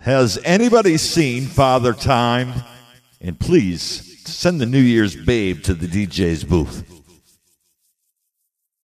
Has anybody seen Father Time? And please send the New Year's babe to the DJ's booth.